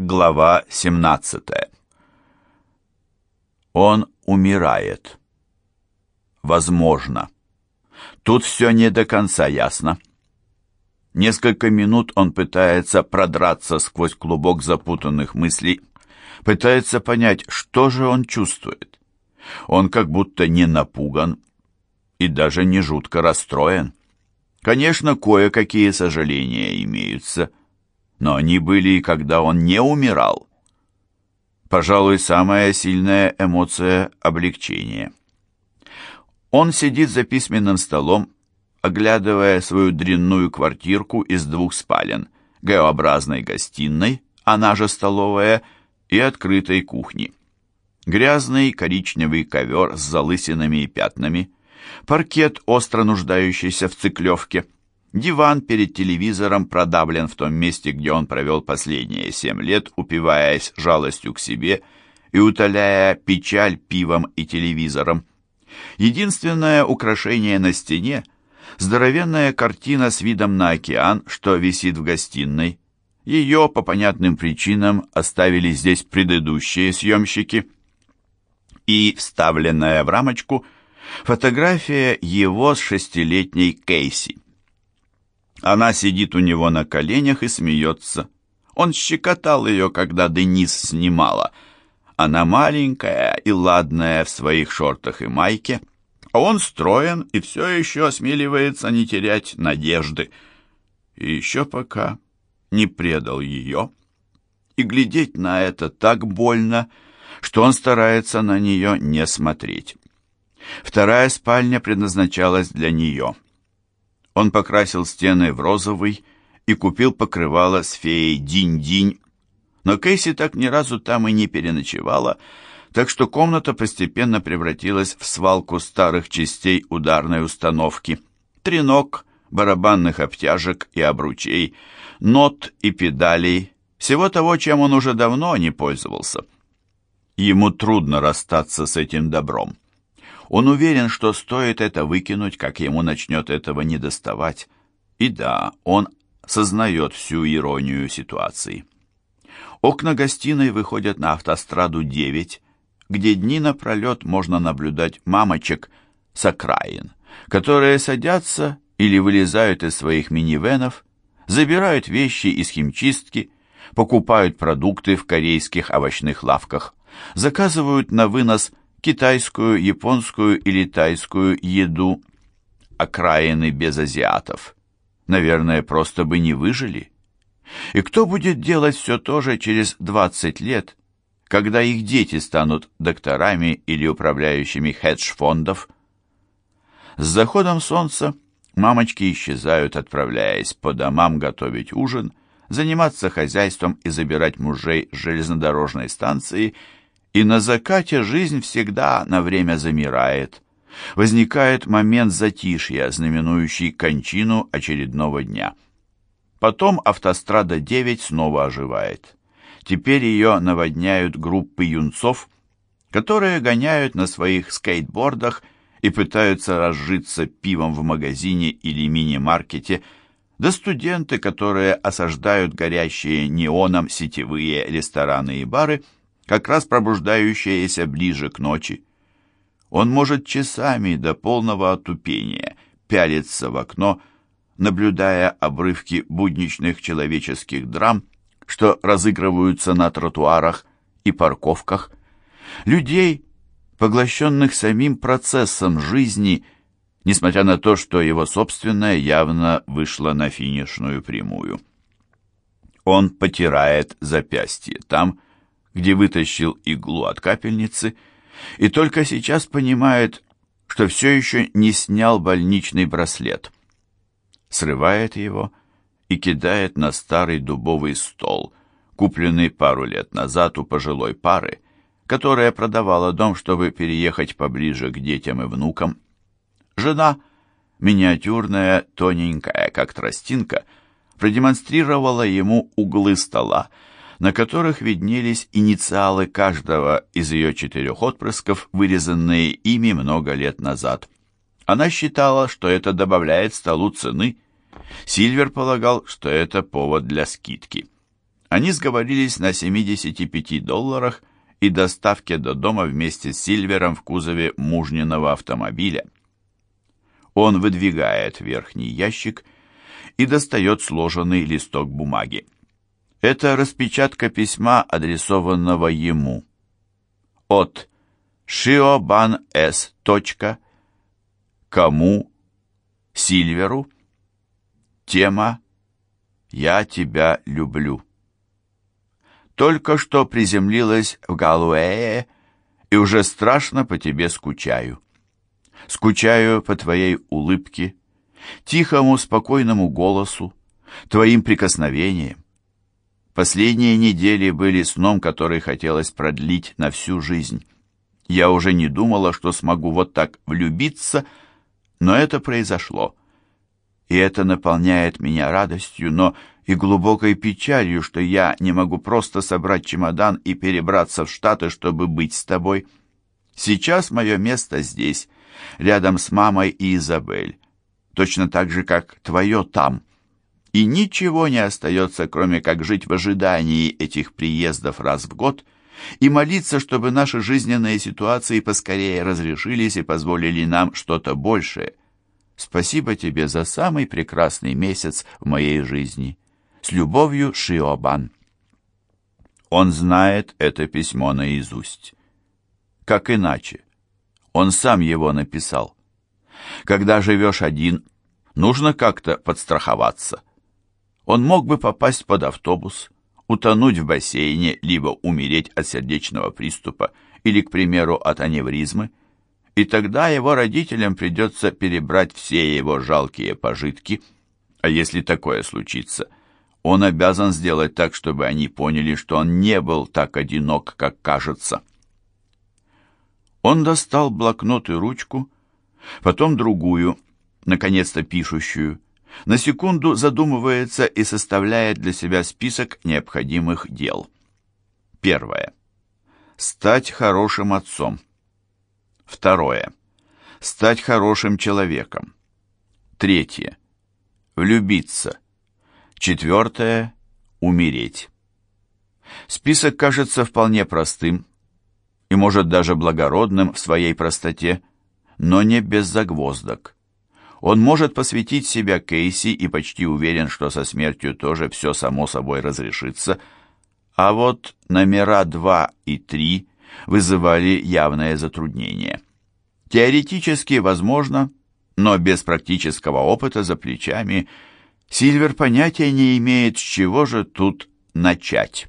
Глава 17 Он умирает. Возможно. Тут все не до конца ясно. Несколько минут он пытается продраться сквозь клубок запутанных мыслей, пытается понять, что же он чувствует. Он как будто не напуган и даже не жутко расстроен. Конечно, кое-какие сожаления имеются, но они были и когда он не умирал. Пожалуй, самая сильная эмоция — облегчение. Он сидит за письменным столом, оглядывая свою дрянную квартирку из двух спален, Г-образной гостиной, она же столовая, и открытой кухни. Грязный коричневый ковер с залысинами и пятнами, паркет, остро нуждающийся в циклевке — Диван перед телевизором продавлен в том месте, где он провел последние семь лет, упиваясь жалостью к себе и утоляя печаль пивом и телевизором. Единственное украшение на стене – здоровенная картина с видом на океан, что висит в гостиной. Ее, по понятным причинам, оставили здесь предыдущие съемщики. И вставленная в рамочку – фотография его с шестилетней Кейси. Она сидит у него на коленях и смеется. Он щекотал ее, когда Денис снимала. Она маленькая и ладная в своих шортах и майке, а он строен и все еще осмеливается не терять надежды. И еще пока не предал ее. И глядеть на это так больно, что он старается на нее не смотреть. Вторая спальня предназначалась для нее — он покрасил стены в розовый и купил покрывало с феей Динь-Динь. Но Кейси так ни разу там и не переночевала, так что комната постепенно превратилась в свалку старых частей ударной установки. Тренок, барабанных обтяжек и обручей, нот и педалей, всего того, чем он уже давно не пользовался. Ему трудно расстаться с этим добром. Он уверен, что стоит это выкинуть, как ему начнет этого недоставать. И да, он сознает всю иронию ситуации. Окна гостиной выходят на автостраду 9, где дни напролет можно наблюдать мамочек с окраин, которые садятся или вылезают из своих минивенов, забирают вещи из химчистки, покупают продукты в корейских овощных лавках, заказывают на вынос китайскую, японскую или тайскую еду, окраины без азиатов. Наверное, просто бы не выжили. И кто будет делать все то же через 20 лет, когда их дети станут докторами или управляющими хедж-фондов? С заходом солнца мамочки исчезают, отправляясь по домам готовить ужин, заниматься хозяйством и забирать мужей с железнодорожной станции – и на закате жизнь всегда на время замирает. Возникает момент затишья, знаменующий кончину очередного дня. Потом автострада 9 снова оживает. Теперь ее наводняют группы юнцов, которые гоняют на своих скейтбордах и пытаются разжиться пивом в магазине или мини-маркете, да студенты, которые осаждают горящие неоном сетевые рестораны и бары – как раз пробуждающаяся ближе к ночи. Он может часами до полного отупения пялиться в окно, наблюдая обрывки будничных человеческих драм, что разыгрываются на тротуарах и парковках, людей, поглощенных самим процессом жизни, несмотря на то, что его собственное явно вышло на финишную прямую. Он потирает запястье там, где вытащил иглу от капельницы, и только сейчас понимает, что все еще не снял больничный браслет. Срывает его и кидает на старый дубовый стол, купленный пару лет назад у пожилой пары, которая продавала дом, чтобы переехать поближе к детям и внукам. Жена, миниатюрная, тоненькая, как тростинка, продемонстрировала ему углы стола, на которых виднелись инициалы каждого из ее четырех отпрысков, вырезанные ими много лет назад. Она считала, что это добавляет столу цены. Сильвер полагал, что это повод для скидки. Они сговорились на 75 долларах и доставке до дома вместе с Сильвером в кузове мужниного автомобиля. Он выдвигает верхний ящик и достает сложенный листок бумаги. Это распечатка письма, адресованного ему. От Шиобан С. Кому? Сильверу. Тема «Я тебя люблю». Только что приземлилась в Галуэе и уже страшно по тебе скучаю. Скучаю по твоей улыбке, тихому, спокойному голосу, твоим прикосновениям. Последние недели были сном, который хотелось продлить на всю жизнь. Я уже не думала, что смогу вот так влюбиться, но это произошло. И это наполняет меня радостью, но и глубокой печалью, что я не могу просто собрать чемодан и перебраться в Штаты, чтобы быть с тобой. Сейчас мое место здесь, рядом с мамой и Изабель, точно так же, как твое там. И ничего не остается, кроме как жить в ожидании этих приездов раз в год и молиться, чтобы наши жизненные ситуации поскорее разрешились и позволили нам что-то большее. Спасибо тебе за самый прекрасный месяц в моей жизни. С любовью, Шиобан. Он знает это письмо наизусть. Как иначе? Он сам его написал. Когда живешь один, нужно как-то подстраховаться. Он мог бы попасть под автобус, утонуть в бассейне, либо умереть от сердечного приступа или, к примеру, от аневризмы, и тогда его родителям придется перебрать все его жалкие пожитки, а если такое случится – он обязан сделать так, чтобы они поняли, что он не был так одинок, как кажется. Он достал блокнот и ручку, потом другую, наконец-то пишущую. На секунду задумывается и составляет для себя список необходимых дел. Первое. Стать хорошим отцом. Второе. Стать хорошим человеком. Третье. Влюбиться. Четвертое – умереть. Список кажется вполне простым и, может, даже благородным в своей простоте, но не без загвоздок. Он может посвятить себя Кейси и почти уверен, что со смертью тоже все само собой разрешится, а вот номера 2 и 3 вызывали явное затруднение. Теоретически возможно, но без практического опыта за плечами – Сильвер понятия не имеет, с чего же тут начать.